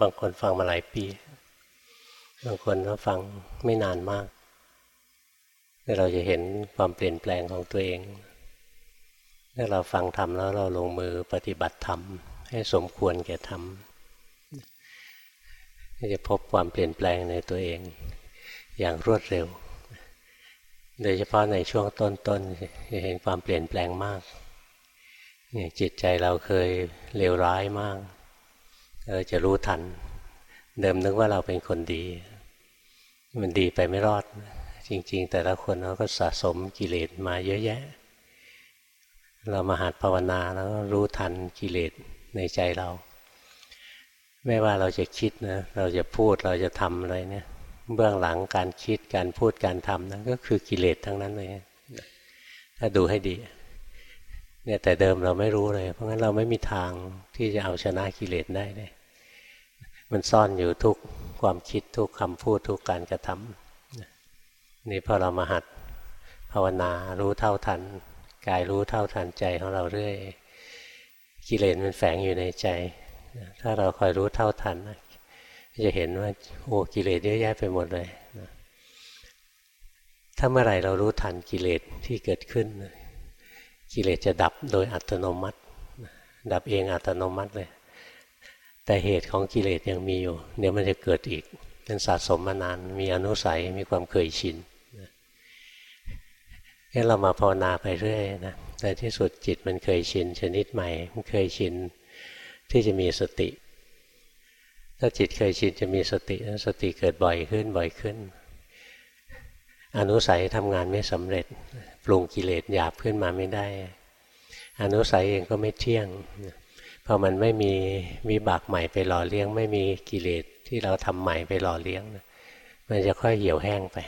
บางคนฟังมาหลายปี บางคนก็ฟังไม่นานมาก เราจะเห็นความเปลี่ยนแปลงของตัวเองถ้าเราฟังธรรมแล้วเราลงมือปฏิบัติธรรมให้สมควรแก่ธรรมจะพบความเปลี่ยนแปลงในตัวเอง อย่างรวดเร็ว โดยเฉพาะในช่วงต้นๆจะเห็นความเปลี่ยนแปลงมากจิตใจเราเคยเลวร้ายมาก เราจะรู้ทัน เดิมนึกว่าเราเป็นคนดี มันดีไปไม่รอด จริง ๆ แต่ละคนเราก็สะสมกิเลสมาเยอะแยะ เรามาหัดภาวนาแล้วรู้ทันกิเลสในใจเรา ไม่ว่าเราจะคิดนะเราจะพูดเราจะทำอะไรเนี่ยเบื้องหลังการคิดการพูดการทำนั้นก็คือกิเลสทั้งนั้นเลยถ้าดูให้ดีเนี่ยแต่เดิมเราไม่รู้เลย เพราะงั้นเราไม่มีทางที่จะเอาชนะกิเลสได้เลย มันซ่อนอยู่ทุกความคิดทุกคำพูดทุกการกระทำนี่พอเรามาหัดภาวนารู้เท่าทันกายรู้เท่าทันใจของเราเรื่อยกิเลสมันแฝงอยู่ในใจ ถ้าเราคอยรู้เท่าทันจะเห็นว่าโอ้กิเลสเยอะแยะไปหมดเลยถ้าเมื่อไหร่เรารู้ทันกิเลสที่เกิดขึ้น กิเลสจะดับโดยอัตโนมัติ ดับเองอัตโนมัติเลย แต่เหตุของกิเลสยังมีอยู่ เดี๋ยวมันจะเกิดอีกเป็นสะสมมานานมีอนุสัยมีความเคยชินนี่เรามาภาวนาไปเรื่อยนะในที่สุดจิตมันเคยชินชนิดใหม่ มันเคยชินที่จะมีสติ ถ้าจิตเคยชินจะมีสติสติเกิดบ่อยขึ้นบ่อยขึ้น อนุสัยทำงานไม่สำเร็จ ปรุงกิเลสหยาบขึ้นมาไม่ได้ อนุสัยเองก็ไม่เที่ยง พอมันไม่มีวิบากใหม่ไปหล่อเลี้ยง ไม่มีกิเลสที่เราทำใหม่ไปหล่อเลี้ยงมันจะค่อยเหี่ยวแห้งไป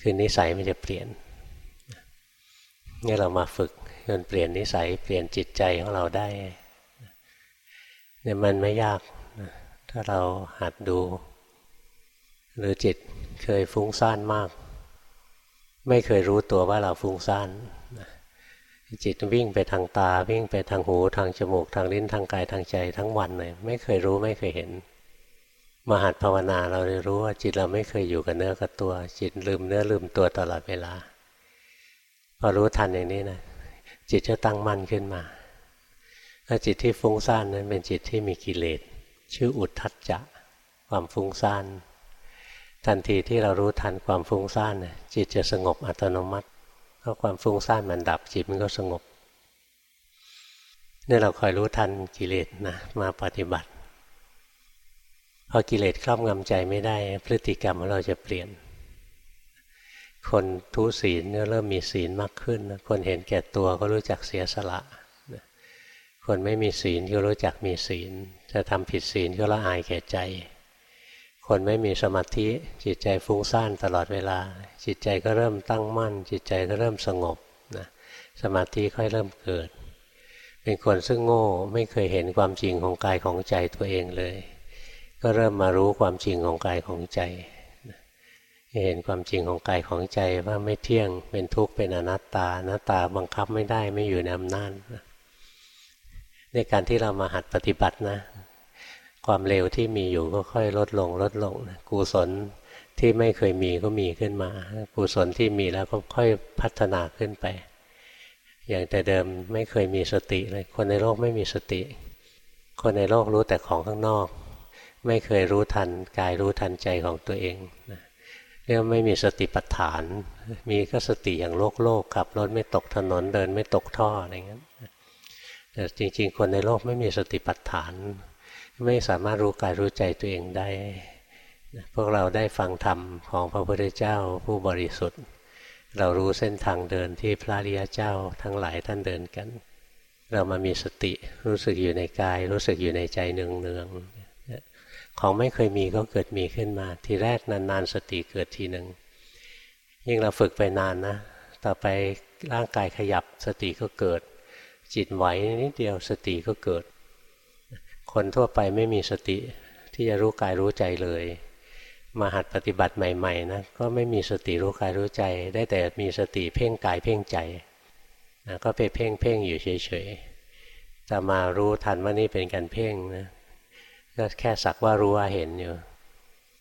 คือนิสัยมันจะเปลี่ยนนี่เรามาฝึกจนเปลี่ยนนิสัยเปลี่ยนจิตใจของเราได้เนี่ยมันไม่ยากถ้าเราหัดดู หรือจิตเคยฟุ้งซ่านมาก ไม่เคยรู้ตัวว่าเราฟุ้งซ่าน จิตวิ่งไปทางตา วิ่งไปทางหูทางจมูกทางลิ้นทางกายทางใจทั้งวันเลยไม่เคยรู้ไม่เคยเห็น มหัดภาวนาเราเลยรู้ว่าจิตเราไม่เคยอยู่กับเนื้อกับตัว จิตลืมเนื้อลืมตัวตลอดเวลา พอรู้ทันอย่างนี้นะจิตจะตั้งมั่นขึ้นมาถ้าจิตที่ฟุ้งซ่านนั้นเป็นจิตที่มีกิเลสชื่ออุทธัจจะความฟุ้งซ่านทันทีที่เรารู้ทันความฟุ้งซ่านจิตจะสงบอัตโนมัติ ราะความฟุ้งซ่านมันดับจิตมันก็สงบนี่เราคอยรู้ทันกิเลสนะมาปฏิบัติ พอกิเลสครอบงำใจไม่ได้ พฤติกรรมของเราจะเปลี่ยน คนทุศีลก็เริ่มมีศีลมากขึ้น คนเห็นแก่ตัวก็รู้จักเสียสละคนไม่มีศีลก็รู้จักมีศีลจะทำผิดศีลก็ละอายแก่ใจ คนไม่มีสมาธิจิตใจฟุ้งซ่านตลอดเวลา จิตใจก็เริ่มตั้งมั่น จิตใจก็เริ่มสงบนะสมาธิค่อยเริ่มเกิด เป็นคนซึ่งโง่ไม่เคยเห็นความจริงของกายของใจตัวเองเลย ก็เริ่มมารู้ความจริงของกายของใจเห็นความจริงของกายของใจว่าไม่เที่ยงเป็นทุกข์เป็นอนัตตาอนัตตาบังคับไม่ได้ไม่อยู่ในอำนาจในการที่เรามาหัดปฏิบัตินะ ความเร็วที่มีอยู่ก็ค่อยลดลงลดลงกุศลที่ไม่เคยมีก็มีขึ้นมากุศลที่มีแล้วก็ค่อยพัฒนาขึ้นไป อย่างแต่เดิมไม่เคยมีสติเลย คนในโลกไม่มีสติ คนในโลกรู้แต่ของข้างนอก ไม่เคยรู้ทันกายรู้ทันใจของตัวเองเรียกไม่มีสติปัฏฐาน มีก็สติอย่างโลกโลกขับรถไม่ตกถนนเดินไม่ตกท่ออะไรเงี้ยแต่จริง ๆ คนในโลกไม่มีสติปัฏฐาน ไม่สามารถรู้กายรู้ใจตัวเองได้ พวกเราได้ฟังธรรมของพระพุทธเจ้าผู้บริสุทธิ์ เรารู้เส้นทางเดินที่พระริยเจ้าทั้งหลายท่านเดินกัน เรามามีสติรู้สึกอยู่ในกาย รู้สึกอยู่ในใจเนืองๆของไม่เคยมีก็เกิดมีขึ้นมา ทีแรกนานๆสติเกิดทีหนึ่งยิ่งเราฝึกไปนานนะ ต่อไปร่างกายขยับสติก็เกิด จิตไหวนิดเดียวสติก็เกิด คนทั่วไปไม่มีสติที่จะรู้กายรู้ใจเลย มาหัดปฏิบัติใหม่ๆนะก็ไม่มีสติรู้กายรู้ใจ ได้แต่มีสติเพ่งกายเพ่งใจนะก็ไปเพ่งเพ่งอยู่เฉยๆแต่มารู้ทันว่านี่เป็นการเพ่งนะก็แค่สักว่ารู้ว่าเห็นอยู่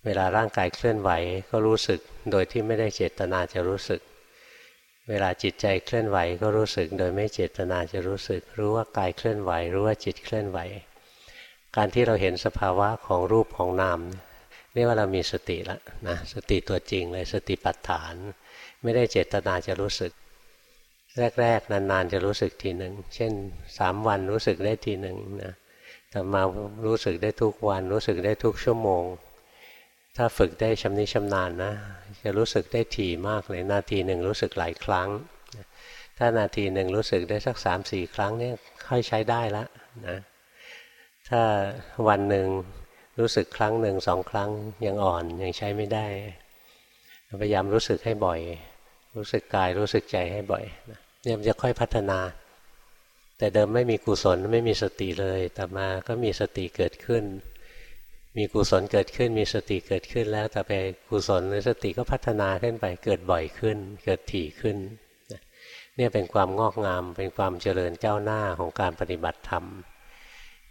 เวลาร่างกายเคลื่อนไหวก็รู้สึกโดยที่ไม่ได้เจตนาจะรู้สึก เวลาจิตใจเคลื่อนไหวก็รู้สึก โดยไม่เจตนาจะรู้สึก รู้ว่ากายเคลื่อนไหว รู้ว่าจิตเคลื่อนไหว การที่เราเห็นสภาวะของรูปของนามเรียกว่าเรามีสติแล้วนะสติตัวจริงเลยสติปัฏฐาน ไม่ได้เจตนาจะรู้สึก แรก ๆ นานๆจะรู้สึกทีหนึ่งเช่นสามวันรู้สึกได้ทีหนึ่งนะแต่มารู้สึกได้ทุกวัน รู้สึกได้ทุกชั่วโมง ถ้าฝึกได้ชำนิชำนาญนะจะรู้สึกได้ถี่มากเลยนาทีหนึ่งรู้สึกหลายครั้ง ถ้านาทีหนึ่งรู้สึกได้สักสามสี่ครั้งเนี่ยค่อยใช้ได้ละนะ ถ้าวันหนึ่งรู้สึกครั้งหนึ่งสองครั้งยังอ่อนยังใช้ไม่ได้ พยายามรู้สึกให้บ่อย รู้สึกกายรู้สึกใจให้บ่อยเนี่ยมันจะค่อยพัฒนา แต่เดิมไม่มีกุศลไม่มีสติเลย แต่มาก็มีสติเกิดขึ้น มีกุศลเกิดขึ้น มีสติเกิดขึ้นแล้วแต่ไปกุศลหรือสติก็พัฒนาขึ้นไปเกิดบ่อยขึ้น เกิดถี่ขึ้นเนี่ยเป็นความงอกงามเป็นความเจริญก้าวหน้าของการปฏิบัติธรรม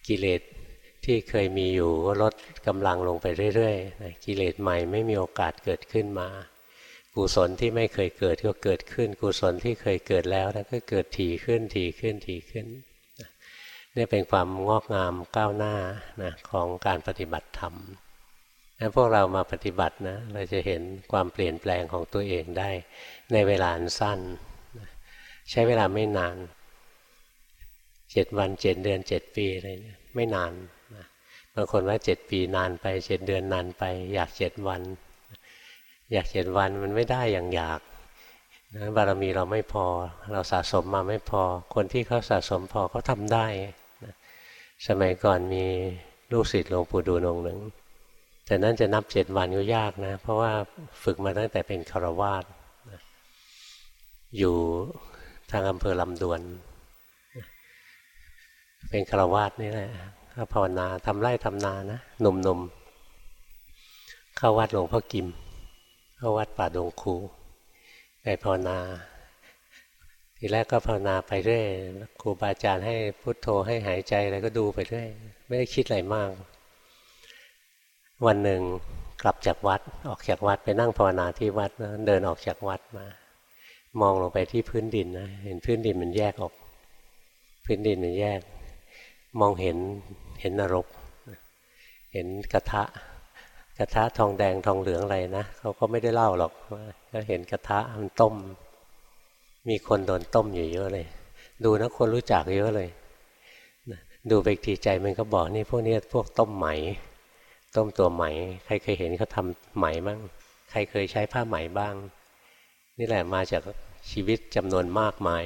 กิเลสที่เคยมีอยู่ก็ลดกำลังลงไปเรื่อยๆกิเลสใหม่ไม่มีโอกาสเกิดขึ้นมา กุศลที่ไม่เคยเกิดก็เกิดขึ้น กุศลที่เคยเกิดแล้วนะก็เกิดถี่ขึ้นถี่ขึ้นถี่ขึ้นนี่เป็นความงอกงามก้าวหน้านะของการปฏิบัติธรรมถ้าพวกเรามาปฏิบัตินะเราจะเห็นความเปลี่ยนแปลงของตัวเองได้ในเวลาสั้น ใช้เวลาไม่นาน เจ็ดวันเจ็ดเดือนเจ็ดปีอะไรเนี่ยไม่นานบางคนว่าเจ็ดปีนานไปเจ็ดเดือนนานไป อยากเจ็ดวัน อยากเจ็ดวันมันไม่ได้อย่างอยากนะบารมีเราไม่พอ เราสะสมมาไม่พอ คนที่เขาสะสมพอเขาทำได้นะสมัยก่อนมีลูกศิษย์หลวงปู่ดูลงหนึ่งแต่นั้นจะนับเจ็ดวันก็ยากนะ เพราะว่าฝึกมาตั้งแต่เป็นคารวาสอยู่ทางอำเภอลำดวน เป็นคารวาสนี่แหละก็ภาวนาทำไร่ทำนานะหนุ่มๆเข้าวัดหลวงพ่อกิม เข้าวัดป่าดงคูไปภาวนาทีแรกก็ภาวนาไปเรื่อยครูบาอาจารย์ให้พุโทโธให้หายใจอะไรก็ดูไปเรื่อยไม่ได้คิดอะไรมาก วันหนึ่งกลับจากวัดออกจากวัดไปนั่งภาวนาที่วัดนะเดินออกจากวัดมา มองลงไปที่พื้นดินนะเห็นพื้นดินมันแยกออก พื้นดินมันแยก มองเห็นเห็นนรก เห็นกระทะ กระทะทองแดงทองเหลืองอะไรนะเขาก็ไม่ได้เล่าหรอกก็เห็นกระทะมันต้ม มีคนโดนต้มอยู่เยอะเลย ดูนะคนรู้จักเยอะเลยดูไปทีใจมันก็บอกนี่พวกนี้พวกต้มไหม ต้มตัวไหม ใครเคยเห็นเขาทาไหมบ้างใครเคยใช้ผ้าไหมบ้าง นี่แหละมาจากชีวิตจำนวนมากมาย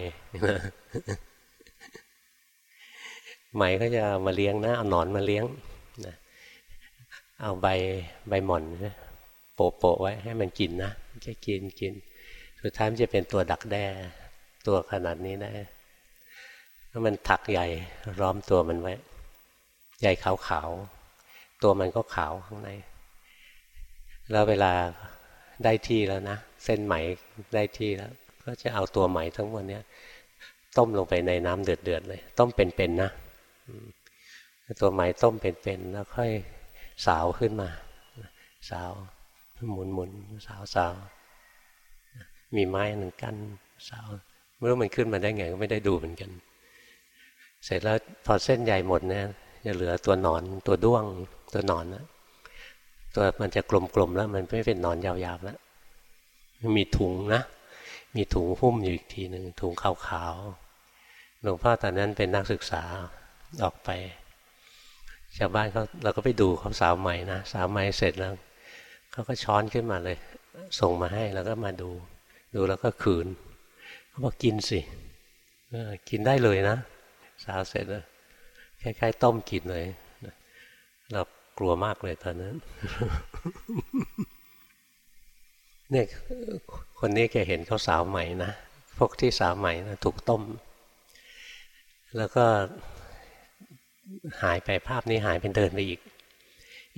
ไหมก็จะมาเลี้ยงนะเอาหนอนมาเลี้ยงนะเอาใบใบหม่อนนะโปะโปะไว้ให้มันกินนะจะกินกิน สุดท้ายมันจะเป็นตัวดักแด้ตัวขนาดนี้นะถ้ามันถักใหญ่ร้อมตัวมันไว้ ใหญ่ขาวๆ ตัวมันก็ขาวข้างใน แล้วเวลาได้ที่แล้วนะ เส้นไหมได้ที่แล้ว ก็จะเอาตัวไหมทั้งหมดเนี้ยต้มลงไปในน้ำเดือดๆเลย ต้มเป็นๆนะ ตัวไหมต้มเป็นๆแล้วค่อยสาวขึ้นมา สาวหมุนหมุนสาวสาวมีไม้หนึ่งกั้นสาวไม่รู้มันขึ้นมาได้ไงก็ไม่ได้ดูเหมือนกัน เสร็จแล้วพอเส้นใหญ่หมดเนี่ยจะเหลือตัวหนอนตัวด้วงตัวหนอนนะตัวมันจะกลมๆแล้ว มันไม่เป็นหนอนยาวๆแล้วมีถุงนะ มีถุงหุ้มอยู่อีกทีหนึ่งถุงขาวๆหลวงพ่อตอนนั้นเป็นนักศึกษา ออกไปชาวบ้านเขาเราก็ไปดูเขาสาวใหม่นะสาวใหม่เสร็จแล้วเขาก็ช้อนขึ้นมาเลย ส่งมาให้แล้วก็มาดู ดูแล้วก็คืนเขาบอกกินสิกินได้เลยนะ สาวเสร็จแล้วคล้ายๆต้มกินเลยเรากลัวมากเลยตอนนั้นเนี่ยคนนี้แกเห็นเขาสาวใหม่นะพวกที่สาวใหม่นะถูกต้ม แล้วก็ หายไปภาพนี้หายเป็นเดินไปอีก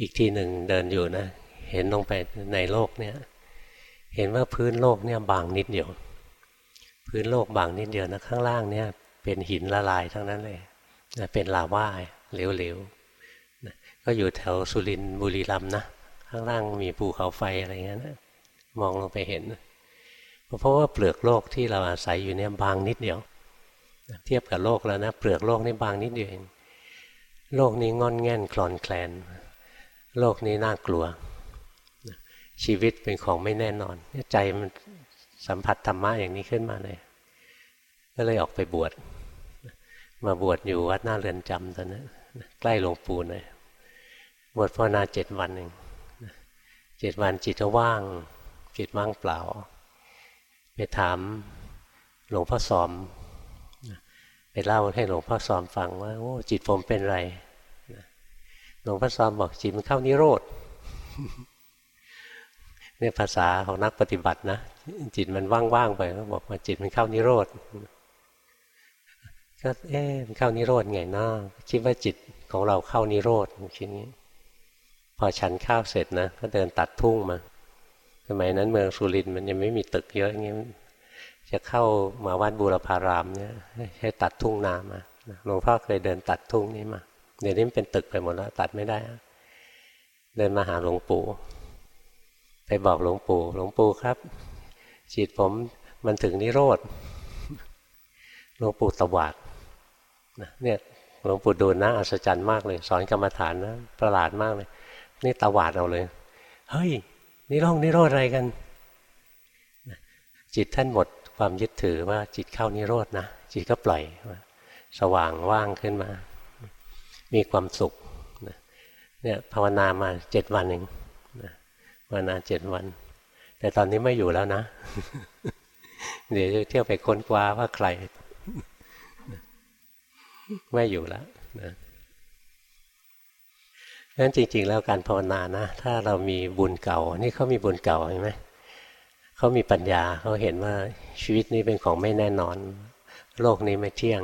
อีกทีหนึ่งเดินอยู่นะ เห็นลงไปในโลกเนี่ย เห็นว่าพื้นโลกเนี่ยบางนิดเดียว พื้นโลกบางนิดเดียวนะข้างล่างเนี่ย เป็นหินละลายทั้งนั้นเลยเป็นลาว่าเหลวๆก็อยู่แถวสุรินบุรีรัมย์นะข้างล่างมีภูเขาไฟอะไรเงี้ยนะมองลงไปเห็น เพราะว่าเปลือกโลกที่เราอาศัยอยู่เนี่ยบางนิดเดียว เทียบกับโลกแล้วนะเปลือกโลกนี่บางนิดเดียวเอง โลกนี้งอนแง่นคลอนแคลน โลกนี้น่ากลัว ชีวิตเป็นของไม่แน่นอน ใจมันสัมผัสธรรมะอย่างนี้ขึ้นมาเลย ก็เลยออกไปบวช มาบวชอยู่วัดหน้าเรือนจำตอนนั้นใกล้หลวงปู่เลยบวชภาวนาเจ็ดวันเองเจ็ดวันจิตว่าง จิตว่างเปล่า ไปถามหลวงพ่อสอม ไปเล่าให้หลวงพ่อสอมฟังว่าโอ้จิตผมเป็นไรหลวงพ่อสอมบอกจิตมันเข้านิโรธเนี่ยภาษาของนักปฏิบัตินะจิตมันว่างๆไปก็บอกว่าจิตมันเข้านิโรธก็เอ๊ะมันเข้านิโรธไงนาคิดว่าจิตของเราเข้านิโรธคิดนี้ พอฉันข้าวเสร็จนะก็เดินตัดทุ่งมาสมัยนั้นเมืองสุรินทร์มันยังไม่มีตึกเยอะอย่างเงี้ย จะเข้ามาวัดบูรพารามเนี่ยให้ตัดทุ่งนามาหลวงพ่อเคยเดินตัดทุ่งนี้มาเดี๋ยวนี้เป็นตึกไปหมดแล้ว ตัดไม่ได้ เดินมาหาหลวงปู่ไปบอกหลวงปู่ หลวงปู่ครับจิตผมมันถึงนิโรธหลวงปู่ตวาดเนี่ยหลวงปู่ดูลนะอัศจรรย์มากเลย สอนกรรมฐานนะประหลาดมากเลย นี่ตวาดเอาเลย เฮ้ยนี่ร่องนิโรธอะไรกัน จิตท่านหมด ความยึดถือว่าจิตเข้านิโรธนะ จิตก็ปล่อยสว่างว่างขึ้นมา มีความสุขเนี่ยภาวนามาเจ็ดวันเองภาวนาเจ็ดวัน แต่ตอนนี้ไม่อยู่แล้วนะ เดี๋ยวจะเที่ยวไปค้นคว้าว่าใคร ไม่อยู่แล้วนะงั้นจริง ๆ แล้วการภาวนานะ ถ้าเรามีบุญเก่า นี่เขามีบุญเก่าเห็นไหม เขามีปัญญาเขาเห็นว่าชีวิตนี้เป็นของไม่แน่นอน โลกนี้ไม่เที่ยง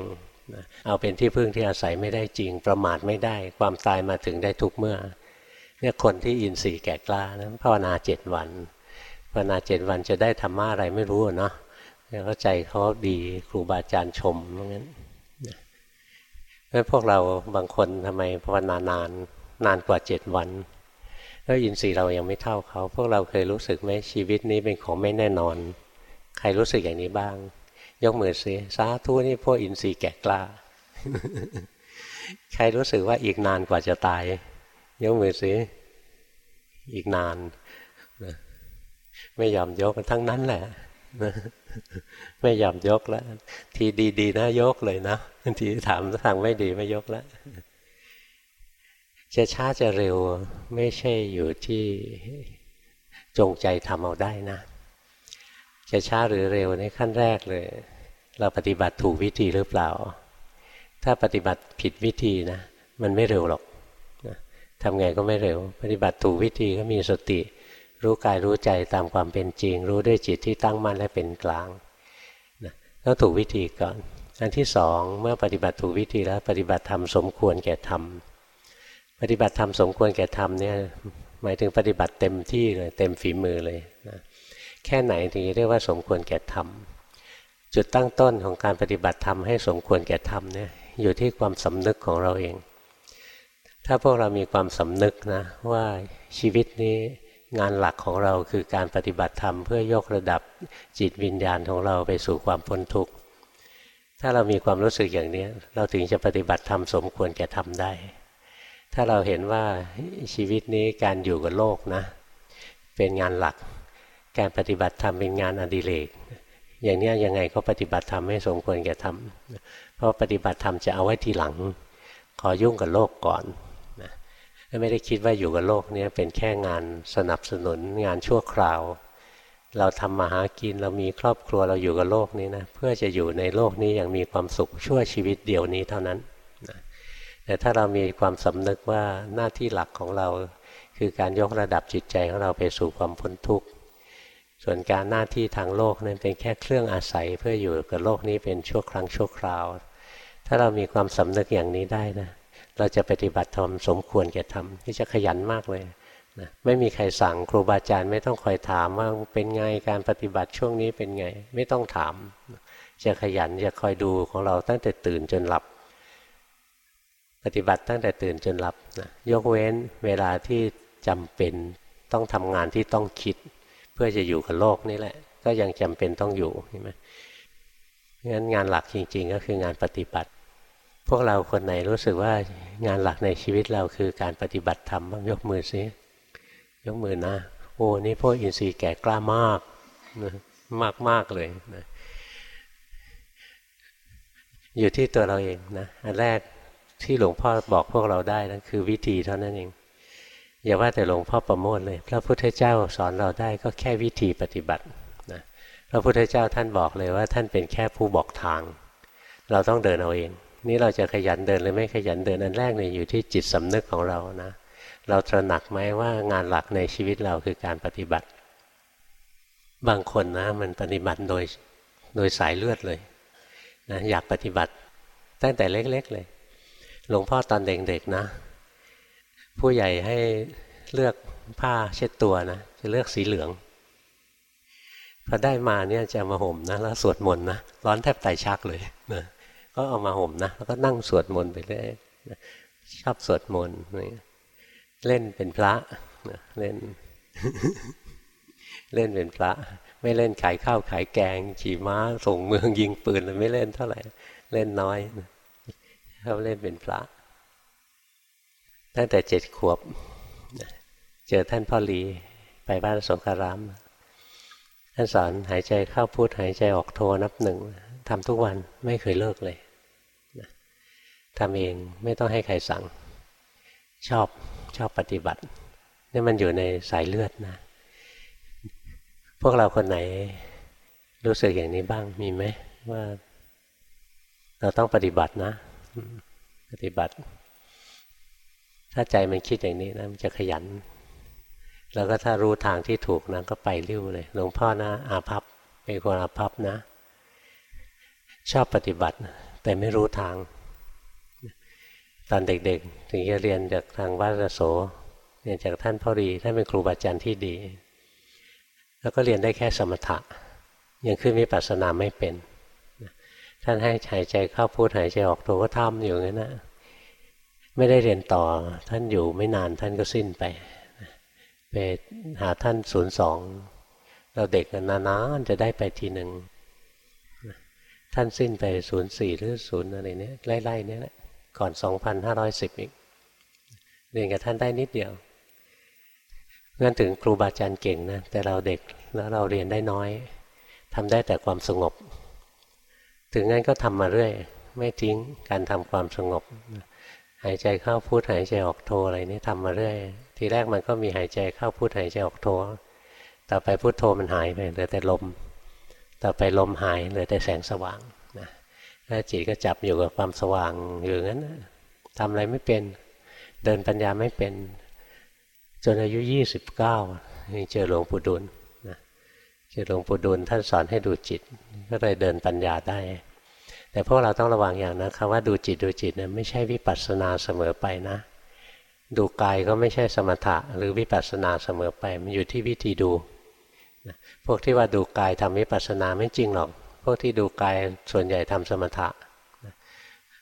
เอาเป็นที่พึ่งที่อาศัยไม่ได้จริง ประมาทไม่ได้ ความตายมาถึงได้ทุกเมื่อ เนี่ยคนที่อินทรีย์แก่กล้านะภาวนาเจ็ดวันภาวนาเจ็ดวันจะได้ธรรมะอะไรไม่รู้เนาะแล้วใจเขาดีครูบาอาจารย์ชมเพราะงั้นเพราะพวกเราบางคนทำไมภาวนานานนานกว่าเจ็ดวัน ก็อินทรีย์เรายังไม่เท่าเขา พวกเราเคยรู้สึกไหมชีวิตนี้เป็นของไม่แน่นอน ใครรู้สึกอย่างนี้บ้าง ยกมือสิสาธุนี่พวกอินทรีย์แก่กล้า ใครรู้สึกว่าอีกนานกว่าจะตาย ยกมือสิอีกนานไม่ยอมยกทั้งนั้นแหละไม่ยอมยกแล้ว ทีดีๆนะยกเลยนะทีถามทางไม่ดีไม่ยกแล้ว จะช้าจะเร็วไม่ใช่อยู่ที่จงใจทำเอาได้นะ จะช้าหรือเร็วในขั้นแรกเลย เราปฏิบัติถูกวิธีหรือเปล่า ถ้าปฏิบัติผิดวิธีนะ มันไม่เร็วหรอกทำไงก็ไม่เร็ว ปฏิบัติถูกวิธีก็มีสติ รู้กายรู้ใจตามความเป็นจริง รู้ด้วยจิตที่ตั้งมั่นและเป็นกลางนะต้องถูกวิธีก่อน อันที่สองเมื่อปฏิบัติถูกวิธีแล้วปฏิบัติธรรมสมควรแก่ธรรม ปฏิบัติธรรมสมควรแก่ธรรมเนี่ยหมายถึงปฏิบัติเต็มที่เลยเต็มฝีมือเลยนะแค่ไหนถึงจะเรียกว่าสมควรแก่ธรรมจุดตั้งต้นของการปฏิบัติธรรมให้สมควรแก่ธรรมเนี่ยอยู่ที่ความสำนึกของเราเอง ถ้าพวกเรามีความสำนึกนะว่าชีวิตนี้งานหลักของเราคือการปฏิบัติธรรมเพื่อยกระดับจิตวิญญาณของเราไปสู่ความพ้นทุกข์ถ้าเรามีความรู้สึกอย่างนี้เราถึงจะปฏิบัติธรรมสมควรแก่ทำได้ ถ้าเราเห็นว่าชีวิตนี้การอยู่กับโลกนะ เป็นงานหลัก การปฏิบัติธรรมเป็นงานอดิเรก อย่างนี้ยังไงก็ปฏิบัติธรรมไม่สมควรแก่ทำเพราะปฏิบัติธรรมจะเอาไว้ทีหลัง ขอยุ่งกับโลกก่อนไม่ได้คิดว่าอยู่กับโลกนี้เป็นแค่งานสนับสนุนงานชั่วคราว เราทำมาหากินเรามีครอบครัวเราอยู่กับโลกนี้นะเพื่อจะอยู่ในโลกนี้อย่างมีความสุขชั่วชีวิตเดียวนี้เท่านั้น แต่ถ้าเรามีความสำนึกว่าหน้าที่หลักของเรา คือการยกระดับจิตใจของเราไปสู่ความพ้นทุกข์ส่วนการหน้าที่ทางโลกนั้นเป็นแค่เครื่องอาศัยเพื่ออยู่กับโลกนี้เป็นชั่วครั้งชั่วคราว ถ้าเรามีความสำนึกอย่างนี้ได้นะเราจะปฏิบัติธรรมสมควรแก่ทำที่จะขยันมากเลยนะไม่มีใครสั่งครูบาอาจารย์ไม่ต้องคอยถามว่าเป็นไงการปฏิบัติช่วงนี้เป็นไง ไม่ต้องถาม จะขยันจะคอยดูของเราตั้งแต่ตื่นจนหลับ ปฏิบัติตั้งแต่ตื่นจนหลับนะยกเว้นเวลาที่จำเป็นต้องทำงานที่ต้องคิด เพื่อจะอยู่กับโลกนี่แหละ ก็ยังจำเป็นต้องอยู่ใช่ไหมงั้นงานหลักจริง ๆ ก็คืองานปฏิบัติ พวกเราคนไหนรู้สึกว่างานหลักในชีวิตเราคือการปฏิบัติธรรมบ้างยกมือซิยกมือนะ โอ้นี่พวกอินทรีย์แก่กล้ามากนะมากมากเลยนะอยู่ที่ตัวเราเองนะอันแรก ที่หลวงพ่อบอกพวกเราได้นั่นคือวิธีเท่านั้นเอง อย่าว่าแต่หลวงพ่อประโมทเลย พระพุทธเจ้าสอนเราได้ก็แค่วิธีปฏิบัตินะพระพุทธเจ้าท่านบอกเลยว่าท่านเป็นแค่ผู้บอกทาง เราต้องเดินเอาเอง นี่เราจะขยันเดินหรือไม่ขยันเดินอันแรกเนี่ยอยู่ที่จิตสำนึกของเรานะ เราตระหนักไหมว่างานหลักในชีวิตเราคือการปฏิบัติ บางคนนะมันปฏิบัติโดยโดยสายเลือดเลยนะอยากปฏิบัติตั้งแต่เล็ก ๆ เลย หลวงพ่อตอนเด็กๆนะ ผู้ใหญ่ให้เลือกผ้าเช็ดตัวนะ จะเลือกสีเหลืองพอได้มาเนี่ยจะมาห่มนะ แล้วสวดมนต์นะ ร้อนแทบไตชักเลยนะก็เอามาห่มนะ แล้วก็นั่งสวดมนต์ไปเรื่อยชอบสวดมนต์เล่นเป็นพระเล่น เล่นเป็นพระ ไม่เล่นขายข้าวขายแกง ขี่ม้าส่งเมืองยิงปืนไม่เล่นเท่าไหร่ เล่นน้อย เขาเล่นเป็นพระ ตั้งแต่เจ็ดขวบ เจอท่านพ่อหลีไปบ้านสงคราม ท่านสอนหายใจเข้าพูดหายใจออกโทนับหนึ่งทำทุกวันไม่เคยเลิกเลยทำเองไม่ต้องให้ใครสั่ง ชอบชอบปฏิบัตินี่มันอยู่ในสายเลือดนะ พวกเราคนไหนรู้สึกอย่างนี้บ้างมีไหมว่าเราต้องปฏิบัตินะ ปฏิบัติ ถ้าใจมันคิดอย่างนี้นะมันจะขยัน แล้วก็ถ้ารู้ทางที่ถูกนะก็ไปริ้วเลยหลวงพ่อนะอาภัพเป็นคนอาภัพนะ ชอบปฏิบัติ แต่ไม่รู้ทาง ตอนเด็กๆ ถึงจะเรียนจากทางวัดโสเรียนจากท่านพ่อรีท่านเป็นครูบาอาจารย์ที่ดี แล้วก็เรียนได้แค่สมถะ ยังขึ้นวิปัสสนาไม่เป็น ท่านให้หายใจเข้าพูดหายใจออกตัวก็ทำอยู่งั้นนะไม่ได้เรียนต่อท่านอยู่ไม่นานท่านก็สิ้นไปไปหาท่านศูนย์สองเราเด็กนานๆจะได้ไปทีหนึ่งท่านสิ้นไปศูนย์สี่หรือศูนย์อะไรเนี้ยไล่ๆเนี้ยแหละก่อนสองพันห้าร้อยสิบอีกเรียนกับท่านได้นิดเดียวงั้นถึงครูบาอาจารย์เก่งนะแต่เราเด็กแล้วเราเรียนได้น้อยทำได้แต่ความสงบ ถึงงั้นก็ทำมาเรื่อย ไม่ทิ้งการทำความสงบ หายใจเข้าพูดหายใจออกโทอะไรนี่ทำมาเรื่อย ทีแรกมันก็มีหายใจเข้าพูดหายใจออกโทต่อไปพูดโทมันหายไปเหลือแต่ลม ต่อไปลมหายเหลือแต่แสงสว่างนะแล้วจิตก็จับอยู่กับความสว่างอยู่งั้นทำอะไรไม่เป็น เดินปัญญาไม่เป็น จนอายุยี่สิบเก้าเจอหลวงปู่ดูล นะเจอหลวงปู่ดูลท่านสอนให้ดูจิต ก็เลยเดินปัญญาได้ แต่พวกเราต้องระวังอย่างนะคำว่าดูจิตดูจิตเนะไม่ใช่วิปัสสนาเสมอไปนะ ดูกายก็ไม่ใช่สมถะหรือวิปัสสนาเสมอไป มันอยู่ที่วิธีดู พวกที่ว่าดูกายทำวิปัสสนาไม่จริงหรอก พวกที่ดูกายส่วนใหญ่ทำสมถะนะ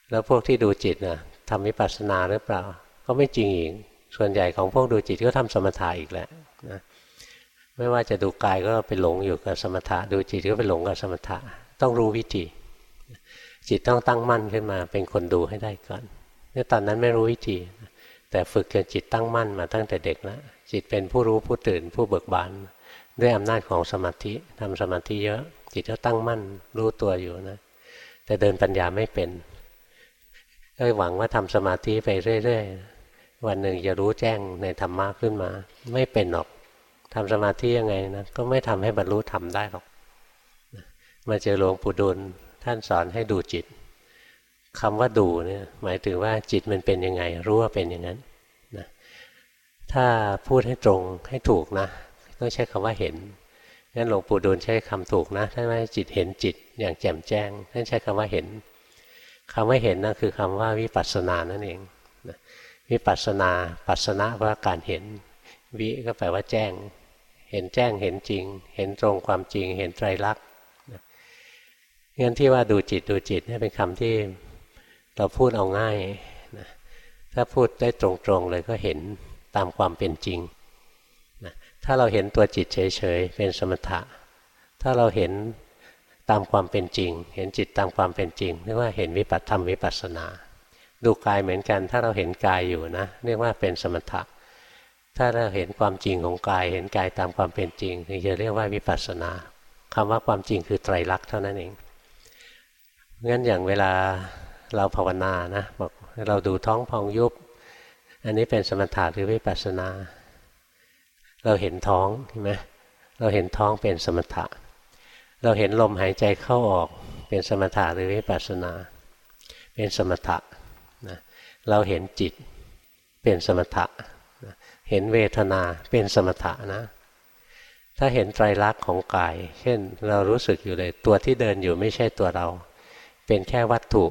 แล้วพวกที่ดูจิตนะทำวิปัสสนาหรือเปล่า ก็ไม่จริงอีก ส่วนใหญ่ของพวกดูจิตก็ทำสมถะอีกแหละนะ ไม่ว่าจะดูกายก็ไปหลงอยู่กับสมถะ ดูจิตก็ไปหลงกับสมถะ ต้องรู้วิธีจิตต้องตั้งมั่นขึ้นมาเป็นคนดูให้ได้ก่อนเนี่ยตอนนั้นไม่รู้วิธีแต่ฝึกจนจิตตั้งมั่นมาตั้งแต่เด็กแล้วจิตเป็นผู้รู้ผู้ตื่นผู้เบิกบานด้วยอำนาจของสมาธิทำสมาธิเยอะ จิตก็ตั้งมั่นรู้ตัวอยู่นะแต่เดินปัญญาไม่เป็นก็หวังว่าทำสมาธิไปเรื่อยๆวันหนึ่งจะรู้แจ้งในธรรมะขึ้นมา ไม่เป็นหรอก ทำสมาธิยังไงนะก็ไม่ทำให้บรรลุธรรมได้หรอก มาเจอหลวงปู่ดูลท่านสอนให้ดูจิตคำว่าดูเนี่ยหมายถึงว่าจิตมันเป็นยังไง รู้ว่าเป็นอย่างนั้นนะถ้าพูดให้ตรงให้ถูกนะต้องใช้คำว่าเห็นงั้นหลวงปู่ดูลใช้คำถูกนะท่านว่าจิตเห็นจิตอย่างแจ่มแจ้งท่านใช้คำว่าเห็นคำว่าเห็นนั่นคือคำว่าวิปัสสนานั่นเองวิปัสนาปัสนาว่าการเห็น วิก็แปลว่าแจ้ง เห็นแจ้งเห็นจริง เห็นตรงความจริง เห็นไตรลักษณ์งั้นที่ว่าดูจิตดูจิตนี่เป็นคำที่เราพูดเอาง่ายนะถ้าพูดได้ตรงๆเลยก็เห็นตามความเป็นจริงนะถ้าเราเห็นตัวจิตเฉยๆเป็นสมถะ ถ้าเราเห็นตามความเป็นจริง เห็นจิตตามความเป็นจริงเรียกว่าเห็นวิปัตธรรมวิปัสสนา ดูกายเหมือนกัน ถ้าเราเห็นกายอยู่นะ เรียกว่าเป็นสมถะ ถ้าเราเห็นความจริงของกาย เห็นกายตามความเป็นจริงถึงจะเรียกว่าวิปัสสนาคำว่าความจริงคือไตรลักษณ์เท่านั้นเองงั้นอย่างเวลาเราภาวนานะบอกเราดูท้องพองยุบ อันนี้เป็นสมถะหรือวิปัสสนา เราเห็นท้องใช่ไหมเราเห็นท้องเป็นสมถะ เราเห็นลมหายใจเข้าออกเป็นสมถะหรือวิปัสสนา เป็นสมถะนะเราเห็นจิตเป็นสมถะ เห็นเวทนาเป็นสมถะนะ ถ้าเห็นไตรลักษณ์ของกาย เช่นเรารู้สึกอยู่เลย ตัวที่เดินอยู่ไม่ใช่ตัวเรา เป็นแค่วัตถุ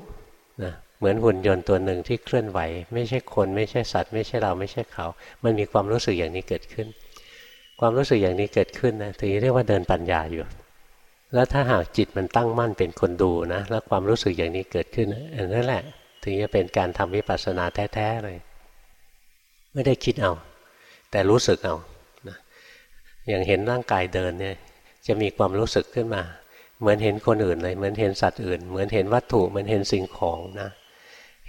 นะเหมือนหุ่นยนต์ตัวหนึ่งที่เคลื่อนไหว ไม่ใช่คนไม่ใช่สัตว์ ไม่ใช่เราไม่ใช่เขา มันมีความรู้สึกอย่างนี้เกิดขึ้น ความรู้สึกอย่างนี้เกิดขึ้นนะถึงเรียกว่าเดินปัญญาอยู่ แล้วถ้าหากจิตมันตั้งมั่นเป็นคนดูนะ แล้วความรู้สึกอย่างนี้เกิดขึ้นอันนั้นแหละ ถึงจะเป็นการทำวิปัสสนาแท้ๆเลย ไม่ได้คิดเอา แต่รู้สึกเอานะอย่างเห็นร่างกายเดินเนี่ยจะมีความรู้สึกขึ้นมา เหมือนเห็นคนอื่นเลย เหมือนเห็นสัตว์อื่น เหมือนเห็นวัตถุ เหมือนเห็นสิ่งของนะ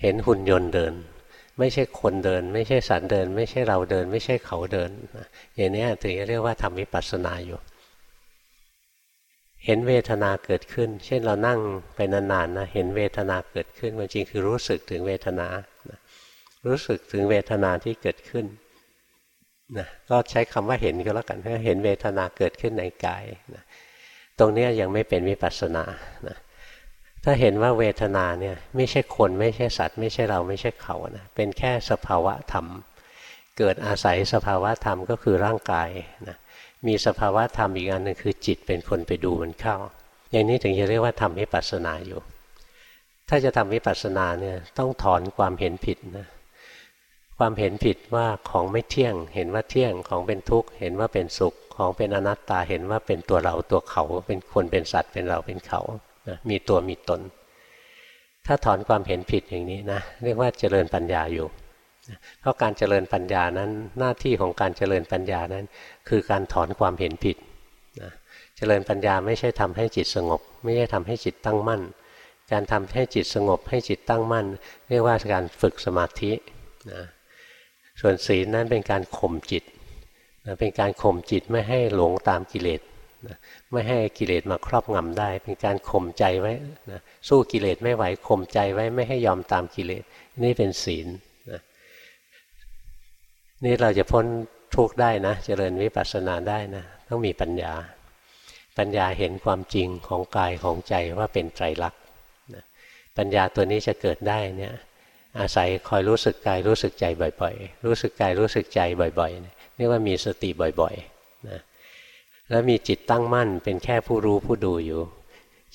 เห็นหุ่นยนต์เดิน ไม่ใช่คนเดิน ไม่ใช่สัตว์เดิน ไม่ใช่เราเดิน ไม่ใช่เขาเดินอย่างนี้ถึงจะเรียกว่าทำวิปัสสนาอยู่เห็นเวทนาเกิดขึ้น เช่นเรานั่งไปนานๆนะ เห็นเวทนาเกิดขึ้นมันจริงคือรู้สึกถึงเวทนา รู้สึกถึงเวทนาที่เกิดขึ้น นะก็ใช้คำว่าเห็นก็แล้วกันเห็นเวทนาเกิดขึ้นในกายนะตรงนี้ยังไม่เป็นวิปัสสนานะถ้าเห็นว่าเวทนาเนี่ยไม่ใช่คนไม่ใช่สัตว์ ไม่ใช่เราไม่ใช่เขานะเป็นแค่สภาวะธรรม เกิดอาศัยสภาวะธรรมก็คือร่างกายนะมีสภาวะธรรมอีกอันหนึ่งคือจิตเป็นคนไปดูมันเข้า อย่างนี้ถึงจะเรียกว่าทำวิปัสสนาอยู่ ถ้าจะทำวิปัสสนาเนี่ยต้องถอนความเห็นผิดนะ ความเห็นผิดว่าของไม่เที่ยง เห็นว่าเที่ยงของเป็นทุกข์ เห็นว่าเป็นสุข ของเป็นอนัตตาเห็นว่าเป็นตัวเราตัวเขา เป็นคนเป็นสัตว์เป็นเราเป็นเขานะมีตัวมีตน ถ้าถอนความเห็นผิดอย่างนี้นะเรียกว่าเจริญปัญญาอยู่ เพราะการเจริญปัญญานั้นหน้าที่ของการเจริญปัญญานั้น คือการถอนความเห็นผิดนะเจริญปัญญาไม่ใช่ทำให้จิตสงบ ไม่ใช่ทำให้จิตตั้งมั่น การทำให้จิตสงบให้จิตตั้งมั่น เรียกว่าการฝึกสมาธินะ ส่วนศีลนั้นเป็นการข่มจิตเป็นการข่มจิตไม่ให้หลงตามกิเลสไม่ให้กิเลสมาครอบงำได้ เป็นการข่มใจไว้นะสู้กิเลสไม่ไหวข่มใจไว้ไม่ให้ยอมตามกิเลสนี่เป็นศีลนะนี่เราจะพ้นทุกข์ได้นะ เจริญวิปัสสนาได้นะ ต้องมีปัญญา ปัญญาเห็นความจริงของกายของใจว่าเป็นไตรลักษณ์ปัญญาตัวนี้จะเกิดได้เนี่ย อาศัยคอยรู้สึกกายรู้สึกใจบ่อย ๆ รู้สึกกายรู้สึกใจบ่อยๆเรียกว่ามีสติบ่อยๆนะแล้วมีจิตตั้งมั่นเป็นแค่ผู้รู้ผู้ดูอยู่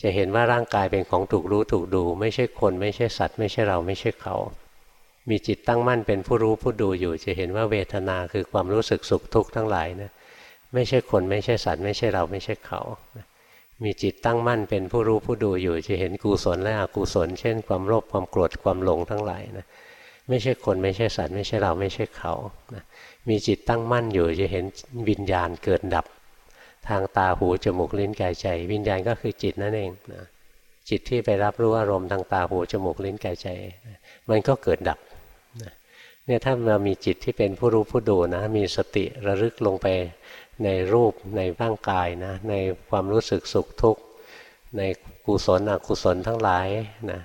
จะเห็นว่าร่างกายเป็นของถูกรู้ถูกดู ไม่ใช่คนไม่ใช่สัตว์ ไม่ใช่เราไม่ใช่เขา มีจิตตั้งมั่นเป็นผู้รู้ผู้ดูอยู่ จะเห็นว่าเวทนาคือความรู้สึกสุขทุกข์ทั้งหลายนะไม่ใช่คนไม่ใช่สัตว์ ไม่ใช่เราไม่ใช่เขา มีจิตตั้งมั่นเป็นผู้รู้ผู้ดูอยู่จะเห็นกุศลและอกุศล เช่น ความโลภความโกรธความหลงทั้งหลายนะไม่ใช่คนไม่ใช่สัตว์ไม่ใช่เราไม่ใช่เขานะมีจิตตั้งมั่นอยู่จะเห็นวิญญาณเกิดดับ ทางตาหูจมูกลิ้นกายใจ วิญญาณก็คือจิตนั่นเองนะจิตที่ไปรับรู้อารมณ์ทางตาหูจมูกลิ้นกายใจ มันก็เกิดดับเนี่ยถ้าเรามีจิตที่เป็นผู้รู้ผู้ดูนะ มีสติระลึกลงไป ในรูปในร่างกายนะในความรู้สึกสุขทุกข์ ในกุศลอกุศลทั้งหลายนะ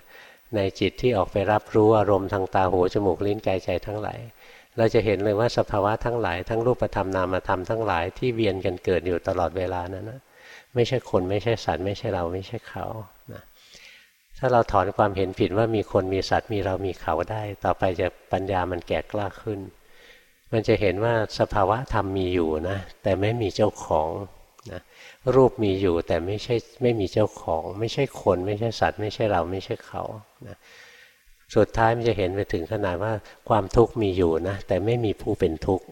ในจิตที่ออกไปรับรู้อารมณ์ทางตาหูจมูกลิ้นกายใจทั้งหลายเราจะเห็นเลยว่าสภาวะทั้งหลายทั้งรูปธรรมนามธรรมทั้งหลายที่เวียนกันเกิดอยู่ตลอดเวลานั้นนะไม่ใช่คนไม่ใช่สัตว์ไม่ใช่เราไม่ใช่เขานะถ้าเราถอนความเห็นผิดว่ามีคนมีสัตว์มีเรามีเขาได้ ต่อไปจะปัญญามันแก่กล้าขึ้น มันจะเห็นว่าสภาวะธรรมมีอยู่นะแต่ไม่มีเจ้าของนะรูปมีอยู่แต่ไม่ใช่ไม่มีเจ้าของ ไม่ใช่คนไม่ใช่สัตว์ ไม่ใช่เราไม่ใช่เขานะสุดท้ายมันจะเห็นไปถึงขนาดว่าความทุกข์มีอยู่นะแต่ไม่มีผู้เป็นทุกข์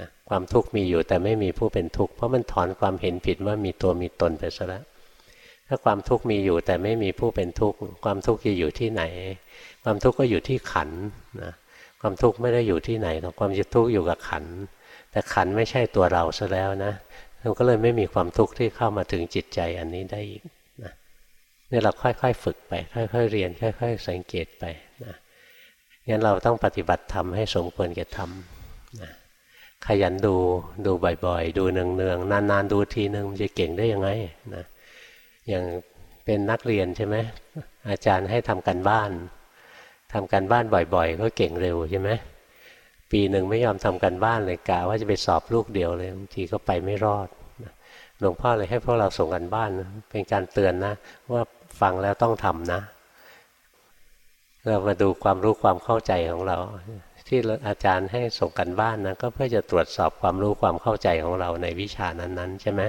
นะความทุกข์มีอยู่แต่ไม่มีผู้เป็นทุกข์เพราะมันถอนความเห็นผิดว่ามีตัวมีตนไปซะแล้วถ้าความทุกข์มีอยู่แต่ไม่มีผู้เป็นทุกข์ความทุกข์จะอยู่ที่ไหน ความทุกข์ก็อยู่ที่ขันนะ ความทุกข์ไม่ได้อยู่ที่ไหนหรอกความทุกข์อยู่กับขัน แต่ขันไม่ใช่ตัวเราซะแล้วนะมันก็เลยไม่มีความทุกข์ที่เข้ามาถึงจิตใจอันนี้ได้อีกนะนี่เราค่อยๆฝึกไป ค่อยๆเรียน ค่อย ๆ สังเกตไปนะงั้นเราต้องปฏิบัติธรรมให้สมควรแก่ธรรมนะขยันดูดูบ่อยๆ ดูเนืองๆนานๆดูทีนึงมันจะเก่งได้ยังไงนะอย่างเป็นนักเรียนใช่ไหมอาจารย์ให้ทำกันบ้าน ทำกันบ้านบ่อย ๆ ก็เก่งเร็วใช่ไหมปีหนึ่งไม่ยอมทำกันบ้านเลยกะว่าจะไปสอบลูกเดียวเลยบางทีก็ไปไม่รอดหลวงพ่อเลยให้พวกเราส่งกันบ้านเป็นการเตือนนะ ว่าฟังแล้วต้องทำนะ เรามาดูความรู้ความเข้าใจของเรา ที่อาจารย์ให้ส่งกันบ้านนะก็เพื่อจะตรวจสอบความรู้ความเข้าใจของเราในวิชานั้นๆ ใช่ไหม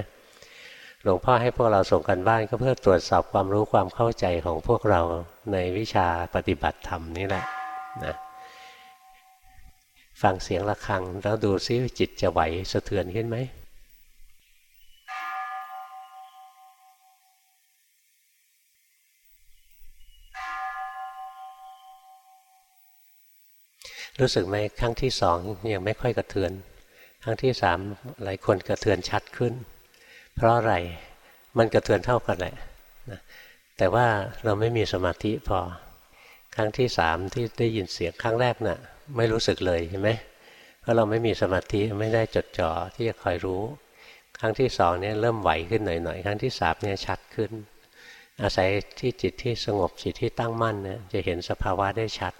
หลวงพ่อให้พวกเราส่งกันบ้านก็เพื่อตรวจสอบความรู้ความเข้าใจของพวกเราในวิชาปฏิบัติธรรมนี่แหละนะฟังเสียงะระฆังแล้วดูซิจิตจะไหวสะเทือนขึ้นไหมรู้สึกไหมครั้งที่สองยังไม่ค่อยกระเทือน ครั้งที่สามหลายคนกระเทือนชัดขึ้น เพราะอะไรมันกระเทือนเท่ากันแหละนะแต่ว่าเราไม่มีสมาธิพอ ครั้งที่สามที่ได้ยินเสียงครั้งแรกนะ่ะ ไม่รู้สึกเลยใช่ไหมเพราะเราไม่มีสมาธิไม่ได้จดจ่อที่จะคอยรู้ ครั้งที่สองเนี่ยเริ่มไหวขึ้นหน่อยๆครั้งที่สามเนี่ยชัดขึ้น อาศัยที่จิตที่สงบจิตที่ตั้งมั่นเนี่ยจะเห็นสภาวะได้ชัด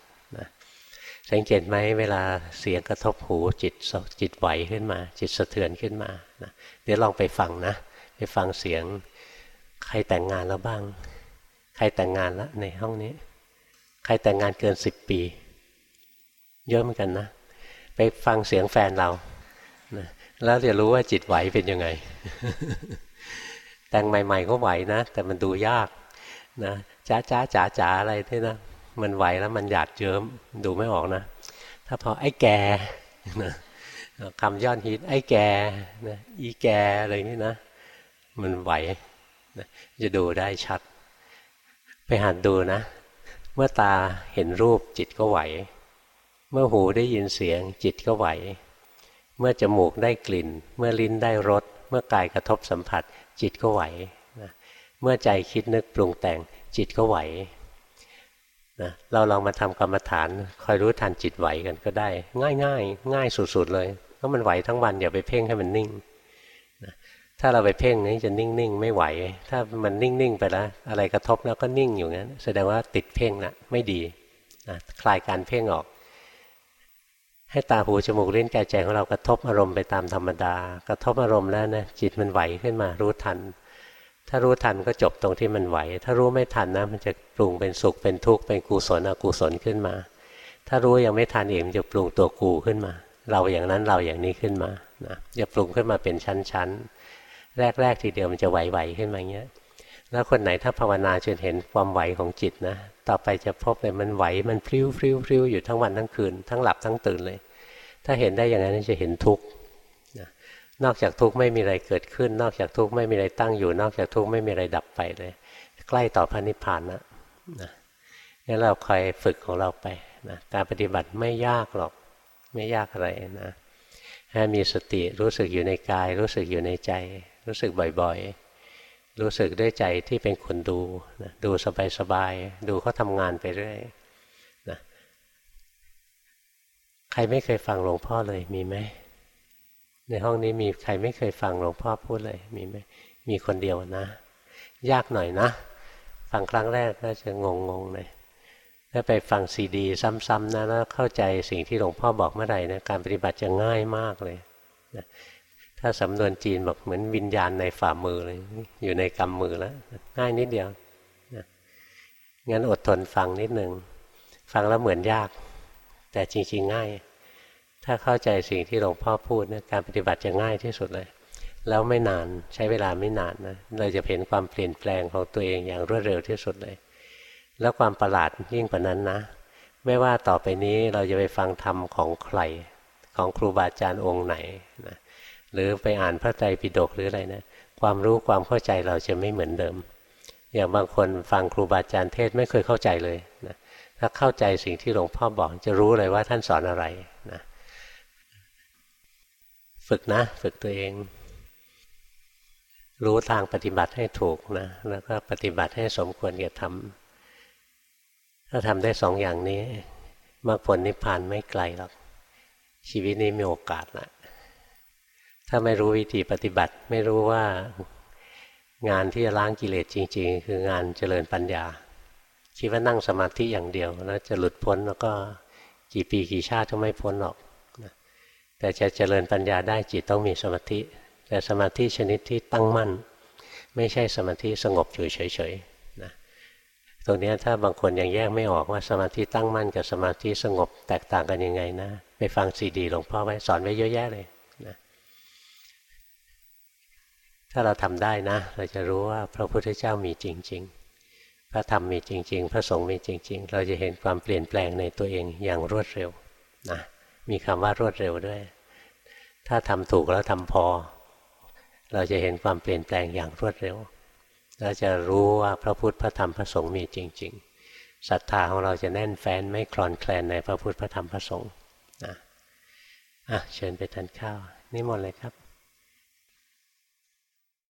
สังเกตไหมเวลาเสียงกระทบหูจิตจิตไหวขึ้นมา จิตสะเทือนขึ้นมานะเดี๋ยวลองไปฟังนะ ไปฟังเสียง ใครแต่งงานแล้วบ้าง ใครแต่งงานแล้วในห้องนี้ ใครแต่งงานเกินสิบปี เยอะเหมือนกันนะ ไปฟังเสียงแฟนเรานะแล้วจะรู้ว่าจิตไหวเป็นยังไง แต่งใหม่ ๆ ก็ไหวนะ แต่มันดูยากนะจ้าจ้าจ๋าจ๋าอะไรที่นะ มันไหวแล้วมันหยาดเยิ้มดูไม่ออกนะ ถ้าพอไอ้แกนะคำย้อนฮิตไอ้แกนะอีแกอะไรนี้นะ มันไหวจะดูได้ชัด ไปหัดดูนะ เมื่อตาเห็นรูปจิตก็ไหว เมื่อหูได้ยินเสียงจิตก็ไหว เมื่อจมูกได้กลิ่น เมื่อลิ้นได้รสเมื่อกายกระทบสัมผัส จิตก็ไหวนะเมื่อใจคิดนึกปรุงแต่งจิตก็ไหวนะเราลองมาทำกรรมฐานคอยรู้ทันจิตไหวกันก็ได้ ง่ายง่ายง่ายสุดๆเลยเพราะมันไหวทั้งวันอย่าไปเพ่งให้มันนิ่ง ถ้าเราไปเพ่งนี้จะนิ่งๆ ไม่ไหว ถ้ามันนิ่งๆ ไปแล้ว อะไรกระทบแล้วก็นิ่งอยู่งั้น แสดงว่าติดเพ่งนะไม่ดีนะคลายการเพ่งออก ให้ตาหูจมูกลิ้นกายใจของเรากระทบอารมณ์ไปตามธรรมดา กระทบอารมณ์แล้วนะจิตมันไหวขึ้นมารู้ทัน ถ้ารู้ทันก็จบตรงที่มันไหว ถ้ารู้ไม่ทันนะ มันจะปรุงเป็นสุขเป็นทุกข์เป็นกุศลอกุศลขึ้นมา ถ้ารู้ยังไม่ทันเองจะปรุงตัวกูขึ้นมา เราอย่างนั้นเราอย่างนี้ขึ้นมานะจะปรุงขึ้นมาเป็นชั้นๆ แรกๆทีเดียวมันจะไหวๆขึ้นมาอย่างเงี้ย แล้วคนไหนถ้าภาวนาจนเห็นความไหวของจิตนะ ต่อไปจะพบเลยมันไหวมันพลิ้วพลิ้วพลิ้วอยู่ทั้งวันทั้งคืน ทั้งหลับทั้งตื่นเลย ถ้าเห็นได้อย่างนั้นจะเห็นทุกข์นอกจากทุกข์ไม่มีอะไรเกิดขึ้น นอกจากทุกข์ไม่มีอะไรตั้งอยู่ นอกจากทุกข์ไม่มีอะไรดับไปเลย ใกล้ต่อพระนิพพานนะนะงั้นเราคอยฝึกของเราไปนะการปฏิบัติไม่ยากหรอกไม่ยากอะไรนะให้มีสติรู้สึกอยู่ในกาย รู้สึกอยู่ในใจ รู้สึกบ่อยๆ รู้สึกด้วยใจที่เป็นคนดูนะดูสบายๆ ดูเขาทำงานไปเรื่อยนะใครไม่เคยฟังหลวงพ่อเลยมีไหม ในห้องนี้มีใครไม่เคยฟังหลวงพ่อพูดเลยมีไหมมีคนเดียวนะ ยากหน่อยนะ ฟังครั้งแรกก็จะงงงเลยถ้าไปฟังซีดี ซ้ำๆนะแล้วเข้าใจสิ่งที่หลวงพ่อบอกเมื่อไหร่นะการปฏิบัติจะง่ายมากเลยนะ ถ้าสำนวนจีนบอกเหมือนวิญญาณในฝ่ามือเลย อยู่ในกำมือแล้วง่ายนิดเดียวนะงั้นอดทนฟังนิดหนึ่งฟังแล้วเหมือนยาก แต่จริง ๆ ง่าย ถ้าเข้าใจสิ่งที่หลวงพ่อพูดนะการปฏิบัติจะง่ายที่สุดเลย แล้วไม่นานใช้เวลาไม่นานนะเราจะเห็นความเปลี่ยนแปลงของตัวเองอย่างรวดเร็วที่สุดเลย แล้วความประหลาดยิ่งกว่านั้นนะ ไม่ว่าต่อไปนี้เราจะไปฟังธรรมของใครของครูบาอาจารย์องค์ไหนนะ หรือไปอ่านพระไตรปิฎกหรืออะไรนะความรู้ความเข้าใจเราจะไม่เหมือนเดิม อย่างบางคนฟังครูบาอาจารย์เทศไม่เคยเข้าใจเลยนะถ้าเข้าใจสิ่งที่หลวงพ่อบอกจะรู้เลยว่าท่านสอนอะไรนะฝึกนะ ฝึกตัวเอง รู้ทางปฏิบัติให้ถูกนะ แล้วก็ปฏิบัติให้สมควรแก่ทำถ้าทำได้สองอย่างนี้มรรคผลนิพพานไม่ไกลหรอกชีวิตนี้มีโอกาสละ ถ้าไม่รู้วิธีปฏิบัติ ไม่รู้ว่างานที่จะล้างกิเลสจริง ๆ คืองานเจริญปัญญา คิดว่านั่งสมาธิอย่างเดียวแล้วจะหลุดพ้นแล้วก็กี่ปีกี่ชาติก็ไม่พ้นหรอกแต่จะเจริญปัญญาได้จิตต้องมีสมาธิ แต่สมาธิชนิดที่ตั้งมั่น ไม่ใช่สมาธิสงบอยู่เฉยๆนะตรงนี้ถ้าบางคนยังแยกไม่ออกว่าสมาธิตั้งมั่นกับสมาธิสงบแตกต่างกันยังไงนะ ไปฟังซีดีหลวงพ่อไว้สอนไว้เยอะแยะเลยนะถ้าเราทำได้นะ เราจะรู้ว่าพระพุทธเจ้ามีจริง ๆ พระธรรมมีจริง ๆ พระสงฆ์มีจริง ๆ เราจะเห็นความเปลี่ยนแปลงในตัวเองอย่างรวดเร็วนะมีคำว่ารวดเร็วด้วย ถ้าทำถูกแล้วทำพอ เราจะเห็นความเปลี่ยนแปลงอย่างรวดเร็วเราจะรู้ว่าพระพุทธพระธรรมพระสงฆ์มีจริง ๆศรัทธาของเราจะแน่นแฟ้นไม่คลอนแคลนในพระพุทธพระธรรมพระสงฆ์นะอะเชิญไปทานข้าวนี่หมดเลยครับ